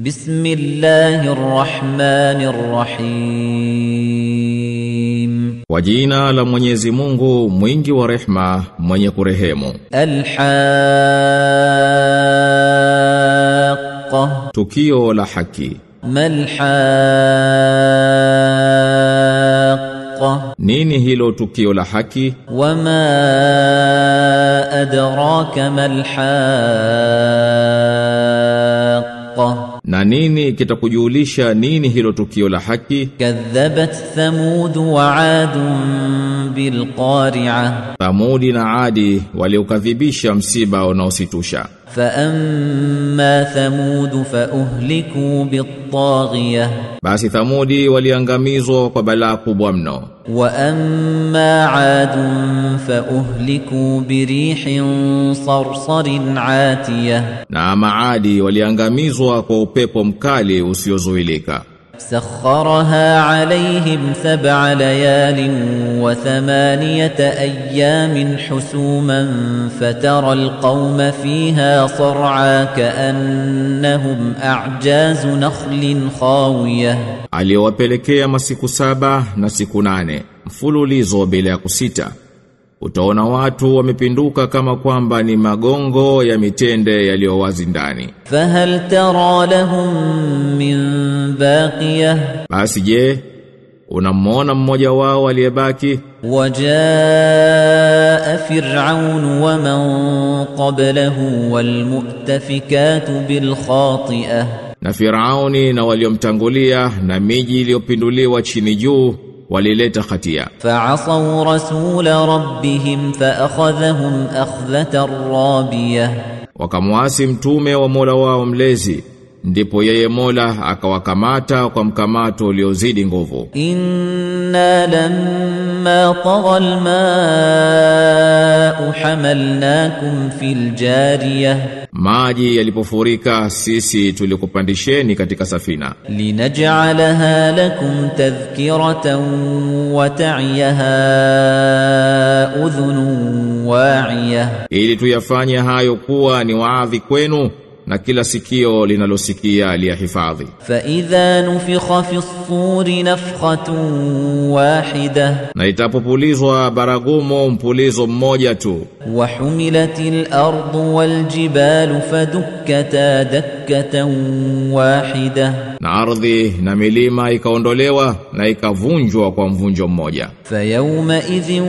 بسم الله الرحمن الرحيم Kwa jina la Mwenyezi Mungu mwingi wa rehma mwenye kurehemu الحاقة Tukio la haki ما الحاقة Nini hilo tukio la haki وما أدراك ما الحاقة na nini kitakujulisha nini hilo tukio la haki? Kadhabat thamud wa ad bilqari'a thamudi na adi waliokadhibisha msiba unaositusha Faamma thamud faahliku bittaghiyah, basi Thamudi waliangamizwa kwa balaa kubwa mno. Wa amma aad faahliku birihin sarsarin atiyah, na maadi waliangamizwa kwa upepo mkali usiozuilika. سخرها عليهم سبع ليال وثمانية أيام حسوما فترى القوم فيها صرعا كأنهم أعجاز نخل خاوية. Aliyowapelekea masiku saba na siku nane mfululizo bila ya kusita. utaona watu wamepinduka kama kwamba ni magongo ya mitende yaliyowazi ndani. Fahal tara lahum min baqiya, basi je, unamwona mmoja wao aliyebaki? Wajaa fir'aun wa man qablahu wal mu'tafikatu bil khati'ah, na Firauni na waliomtangulia na miji iliyopinduliwa chini juu walileta hatia فعصوا رسول ربهم فأخذهم أخذة رابية wakamwasi mtume wa Mola wao mlezi ndipo yeye Mola akawakamata kwa mkamato uliozidi nguvu. Inna lamma tagha almaa hamalnakum fil jariyah, maji yalipofurika sisi tulikupandisheni katika safina. Linaj'alaha lakum tadhkiratan wa ta'iyaha udhunun wa'iyah, ili tuyafanye hayo kuwa ni waadhi kwenu na kila sikio linalosikia liyahifadhi. Fa idha nufikha fi suri nafkhatun wahida, na itapopulizwa baragumu mpulizo mmoja tu وحملت الأرض والجبال فدكتا دكة واحدة na ardhi na milima ikaondolewa na ikavunjwa kwa mvunjo mmoja فيومئذ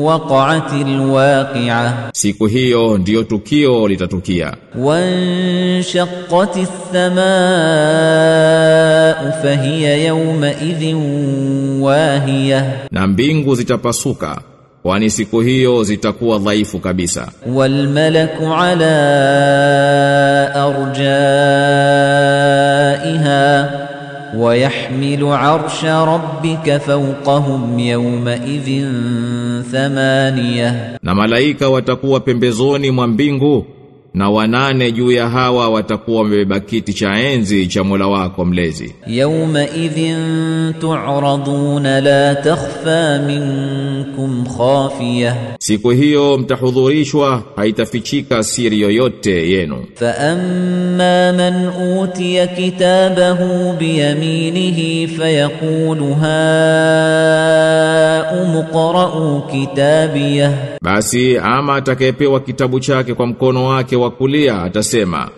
وقعت الواقعة siku hiyo ndiyo tukio litatukia وانشقت السماء فهي يومئذ واهية na mbingu zitapasuka kwani siku hiyo zitakuwa dhaifu kabisa والملك على أرجائها ويحمل عرش ربك فوقهم يومئذ ثمانية na malaika watakuwa pembezoni mwa mbingu na wanane juu ya hawa watakuwa wamebeba kiti cha enzi cha Mola wako mlezi. yauma idhin tu'raduna la takhfa minkum khafiyah Siku hiyo mtahudhurishwa haitafichika siri yoyote yenu. Fa amma man utiya kitabahu bi yaminihi fayaqulu ha umqra'u kitabiyah, basi ama atakayepewa kitabu chake kwa mkono wake wa kulia atasema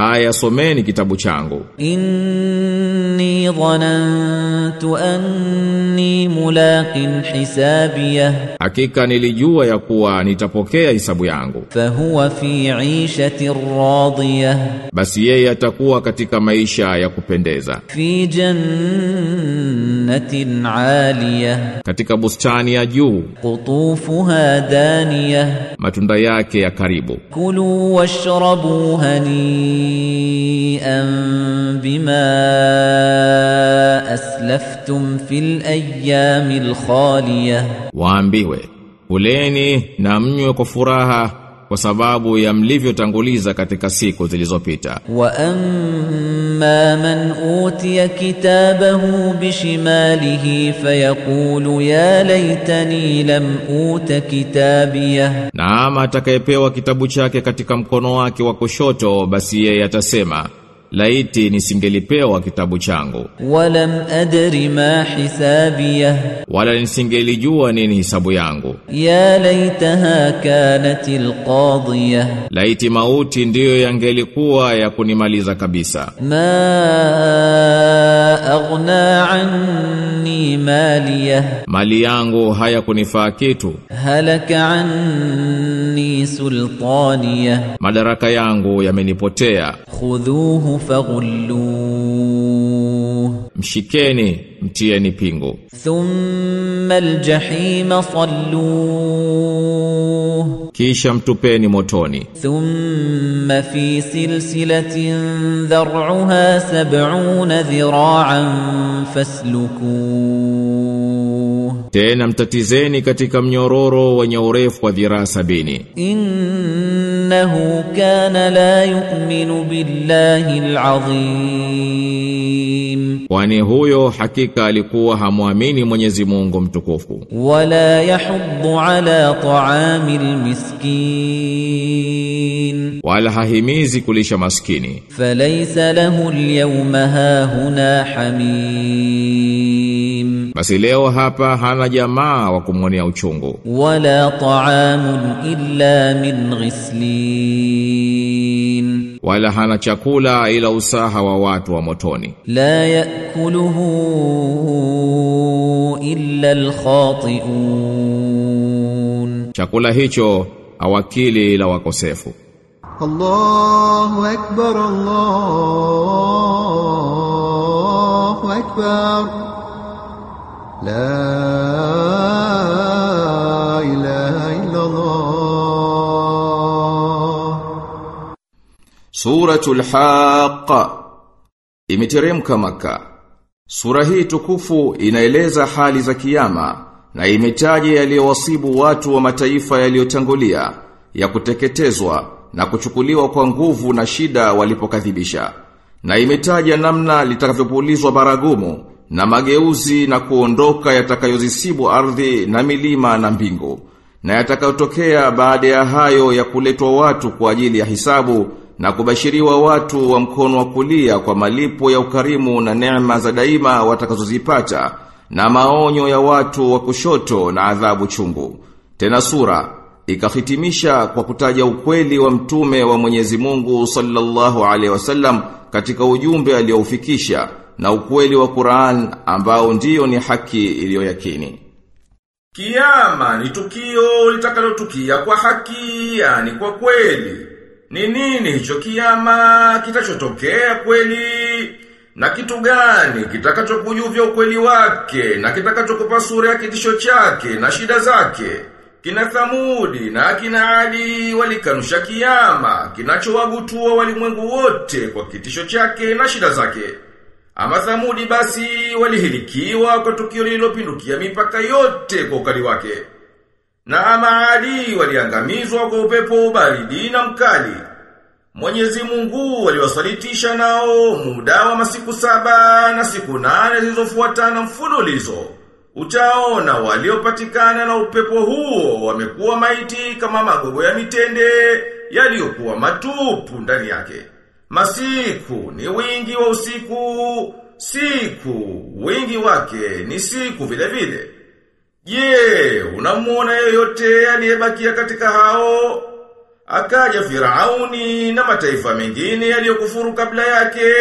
Haya someni kitabu changu. Inni dhanantu anni mulaqin hisabiyah. Hakika nilijua ya kuwa nitapokea hisabu yangu. Fahuwa fi 'ishatin radiya Basi yeye atakuwa katika maisha ya kupendeza. Fi jannatin aliya Katika bustani ya juu. Qutufuha daniya Matunda yake ya karibu. Kulu washrabu hani بما أسلفتم في الأيام الخالية. وأنبيه وليني نمني كفراها kwa sababu ya mlivyotanguliza katika siku zilizopita. Wa amma man utiya kitabahu bishimalihi fayaqulu ya laitani lam uta kitabiyah, na ama atakayepewa kitabu chake katika mkono wake wa kushoto, basi yeye atasema laiti nisingelipewa kitabu changu. Walam adri ma hisabiyah wala nisingelijua nini hisabu yangu. Ya laitaha kanatil qadiyah laiti mauti ndiyo yangelikuwa ya kunimaliza kabisa. Ma aghna anni maliya. Mali yangu haya kunifaa kitu. Halaka anni sultaniya. Madaraka yangu yamenipotea. Khudhuhu فغلوه mshikeni mtieni pingu ثم الجحيم صلوه kisha mtupeni motoni ثم في سلسلة ذرعها سبعون ذراعا فاسلكوه Tena mtatizeni katika mnyororo wenye urefu wa dhiraa sabini. Innahu kana la yu'minu billahi alazim, kwani huyo hakika alikuwa hamwamini Mwenyezi Mungu mtukufu. Wala yahuddu ala ta'ami al-miskin, wala hahimizi kulisha maskini. Falaysa lahu al-yawma hahuna hamim basi leo hapa hana jamaa wa kumwonea uchungu. Wala taamun illa min ghislin, wala hana chakula ila usaha wa watu wa motoni. La yakuluhu illa alkhatiun, chakula hicho awakili ila wakosefu. Allahu akbar, Allahu akbar la imeteremka maka Sura hii tukufu inaeleza hali za kiyama na imetaja yaliyowasibu watu wa mataifa yaliyotangulia ya kuteketezwa na kuchukuliwa kwa nguvu na shida walipokadhibisha. Na imetaja namna litakavyopulizwa baragumu na mageuzi na kuondoka yatakayozisibu ardhi na milima na mbingu na yatakayotokea baada ya hayo ya kuletwa watu kwa ajili ya hisabu na kubashiriwa watu wa mkono wa kulia kwa malipo ya ukarimu na neema za daima watakazozipata na maonyo ya watu wa kushoto na adhabu chungu. Tena sura ikahitimisha kwa kutaja ukweli wa mtume wa Mwenyezi Mungu sallallahu alaihi wasallam katika ujumbe aliyoufikisha na ukweli wa Qur'an ambao ndiyo ni haki iliyoyakini. Kiyama ni tukio litakalotukia kwa haki, yani kwa kweli. Ni nini hicho kiyama kitachotokea kweli? Na kitu gani kitakachokujuvya ukweli wake na kitakachokupa sura ya kitisho chake na shida zake? Kina Thamudi na kina Ali walikanusha kiyama kinachowagutua walimwengu wote kwa kitisho chake na shida zake. Ama Thamudi basi walihilikiwa kwa tukio lililopindukia mipaka yote kwa ukali wake. Na ama Adi waliangamizwa kwa upepo baridi na mkali. Mwenyezi Mungu waliwasalitisha nao muda wa masiku saba na siku nane zilizofuatana mfululizo. Utaona waliopatikana na upepo huo wamekuwa maiti kama magogo ya mitende yaliyokuwa matupu ndani yake. Masiku ni wingi wa usiku, siku wingi wake ni siku vile vile. Je, unamuona yeyote aliyebakia katika hao? Akaja Firauni na mataifa mengine yaliyokufuru kabla yake.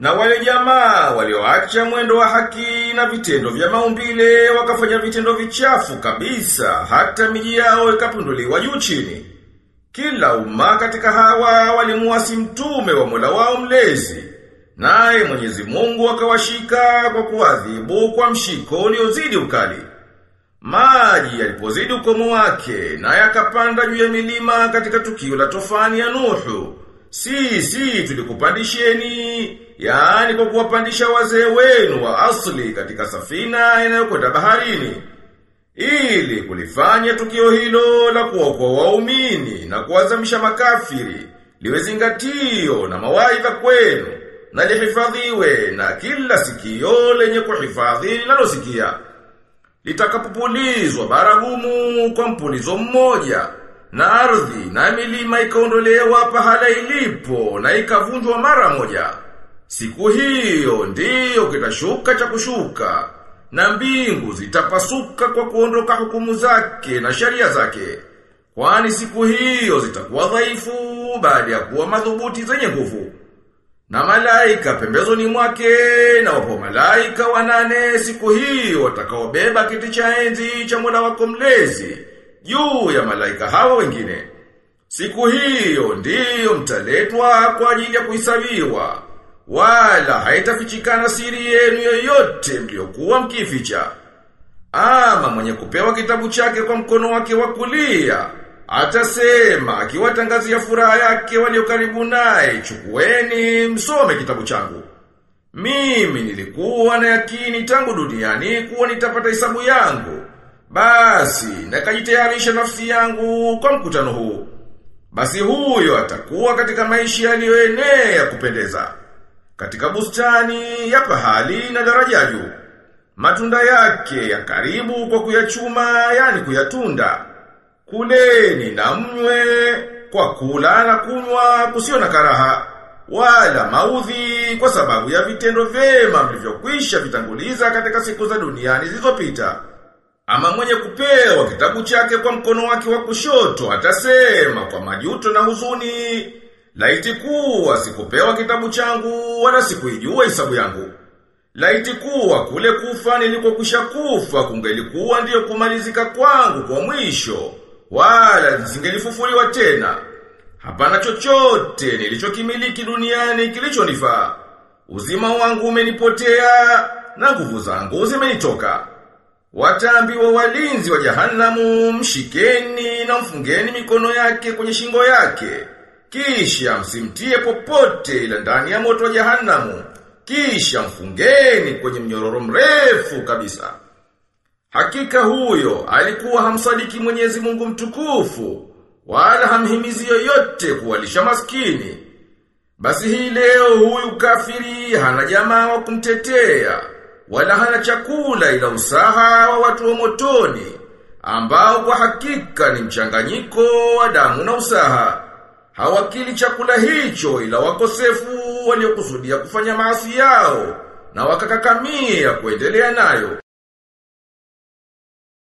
Na wale jamaa walioacha mwendo wa haki na vitendo vya maumbile wakafanya vitendo vichafu kabisa hata miji yao ikapunduliwa juu chini. Kila umma katika hawa walimuasi mtume wa Mola wao mlezi. Naye Mwenyezi Mungu akawashika kwa kuadhibu kwa mshiko uliozidi ukali. Maji yalipozidi ukomo wake naye akapanda juu ya milima katika tukio la tofani ya Nuhu. Sisi tulikupandisheni, yaani kwa kuwapandisha wazee wenu wa asli katika safina inayokwenda baharini. Ili kulifanya tukio hilo la kuokoa waumini na kuwazamisha makafiri, liwe zingatio na mawaidha kwenu, na lihifadhiwe na kila sikio lenye kuhifadhi linalosikia. Litakapopulizwa baragumu kwa mpulizo mmoja, na ardhi na milima ikaondolewa pahala ilipo na ikavunjwa mara moja. Siku hiyo ndiyo kitashuka cha kushuka na mbingu zitapasuka kwa kuondoka hukumu zake na sheria zake. Kwani siku hiyo zitakuwa dhaifu baada ya kuwa madhubuti zenye nguvu. Na malaika pembezoni mwake na wapo malaika wanane siku hiyo watakaobeba kiti cha enzi cha Mola wako mlezi juu ya malaika hawa wengine. Siku hiyo ndiyo mtaletwa kwa ajili ya kuhesabiwa wala haitafichikana siri yenu yoyote mliokuwa mkificha. Ama mwenye kupewa kitabu chake kwa mkono wake wa kulia atasema akiwatangazia furaha yake walio karibu naye, chukueni msome kitabu changu. Mimi nilikuwa na yakini tangu duniani kuwa nitapata hesabu yangu. Basi nakajitayarisha nafsi yangu kwa mkutano huu. Basi huyo atakuwa katika maisha yaliyoenea kupendeza. Katika bustani ya pahali na daraja juu. Matunda yake ya karibu kwa kuyachuma, yani kuyatunda. Kuleni na mnywe kwa kula na kunywa kusio na karaha wala maudhi kwa sababu ya vitendo vyema mlivyokwisha vitanguliza katika siku za duniani zilizopita. Ama mwenye kupewa kitabu chake kwa mkono wake wa kushoto atasema kwa majuto na huzuni, laiti kuwa sikupewa kitabu changu wala sikuijua hisabu yangu. Laiti kuwa kule kufa nilikokwisha kufa kungelikuwa ndiyo kumalizika kwangu kwa mwisho, wala nisingelifufuliwa tena. Hapana chochote nilichokimiliki duniani kilichonifaa. Uzima wangu umenipotea na nguvu zangu zimenitoka. Wataambiwa walinzi wa jahanamu mshikeni na mfungeni mikono yake kwenye shingo yake. Kisha msimtie popote ila ndani ya moto wa jahannamu Kisha mfungeni kwenye mnyororo mrefu kabisa. Hakika huyo alikuwa hamsadiki Mwenyezi Mungu mtukufu wala hamhimizi yoyote kuwalisha maskini. Basi hii leo huyu kafiri hana jamaa wa kumtetea wala hana chakula ila usaha wa watu wa motoni ambao kwa hakika ni mchanganyiko wa damu na usaha. Hawakili chakula hicho ila wakosefu waliokusudia kufanya maasi yao na wakakakamia kuendelea nayo.